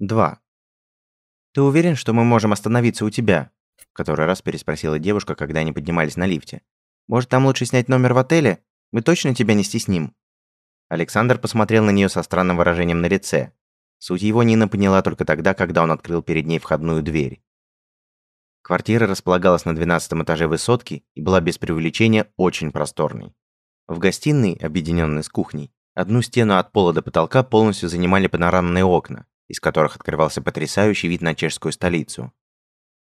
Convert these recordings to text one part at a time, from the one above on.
2. «Ты уверен, что мы можем остановиться у тебя?» В который раз переспросила девушка, когда они поднимались на лифте. «Может, там лучше снять номер в отеле? Мы точно тебя не стесним?» Александр посмотрел на нее со странным выражением на лице. Суть его Нина поняла только тогда, когда он открыл перед ней входную дверь. Квартира располагалась на 12 этаже высотки и была без преувеличения очень просторной. В гостиной, объединенной с кухней, одну стену от пола до потолка полностью занимали панорамные окна, из которых открывался потрясающий вид на чешскую столицу.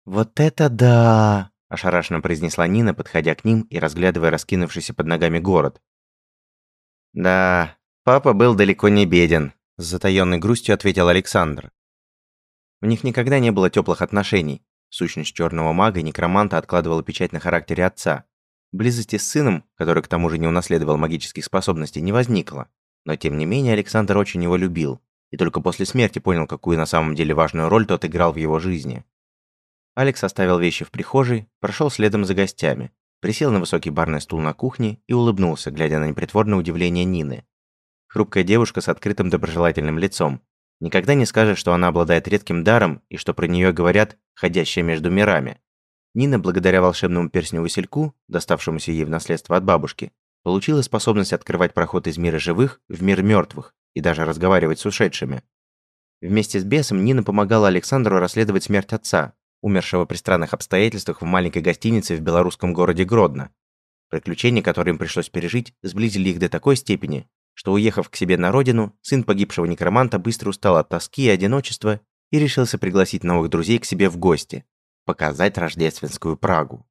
«Вот это да!» – ошарашенно произнесла Нина, подходя к ним и разглядывая раскинувшийся под ногами город. «Да, папа был далеко не беден», – с затаённой грустью ответил Александр. У них никогда не было теплых отношений. Сущность черного мага и некроманта откладывала печать на характере отца. Близости с сыном, который к тому же не унаследовал магических способностей, не возникло. Но тем не менее Александр очень его любил и только после смерти понял, какую на самом деле важную роль тот играл в его жизни. Алекс оставил вещи в прихожей, прошел следом за гостями, присел на высокий барный стул на кухне и улыбнулся, глядя на непритворное удивление Нины. Хрупкая девушка с открытым доброжелательным лицом. Никогда не скажет, что она обладает редким даром и что про нее говорят «ходящая между мирами». Нина, благодаря волшебному перстню-васильку, доставшемуся ей в наследство от бабушки, получила способность открывать проход из мира живых в мир мертвых и даже разговаривать с ушедшими. Вместе с бесом Нина помогала Александру расследовать смерть отца, умершего при странных обстоятельствах в маленькой гостинице в белорусском городе Гродно. Приключения, которые им пришлось пережить, сблизили их до такой степени, что, уехав к себе на родину, сын погибшего некроманта быстро устал от тоски и одиночества и решился пригласить новых друзей к себе в гости, показать рождественскую Прагу.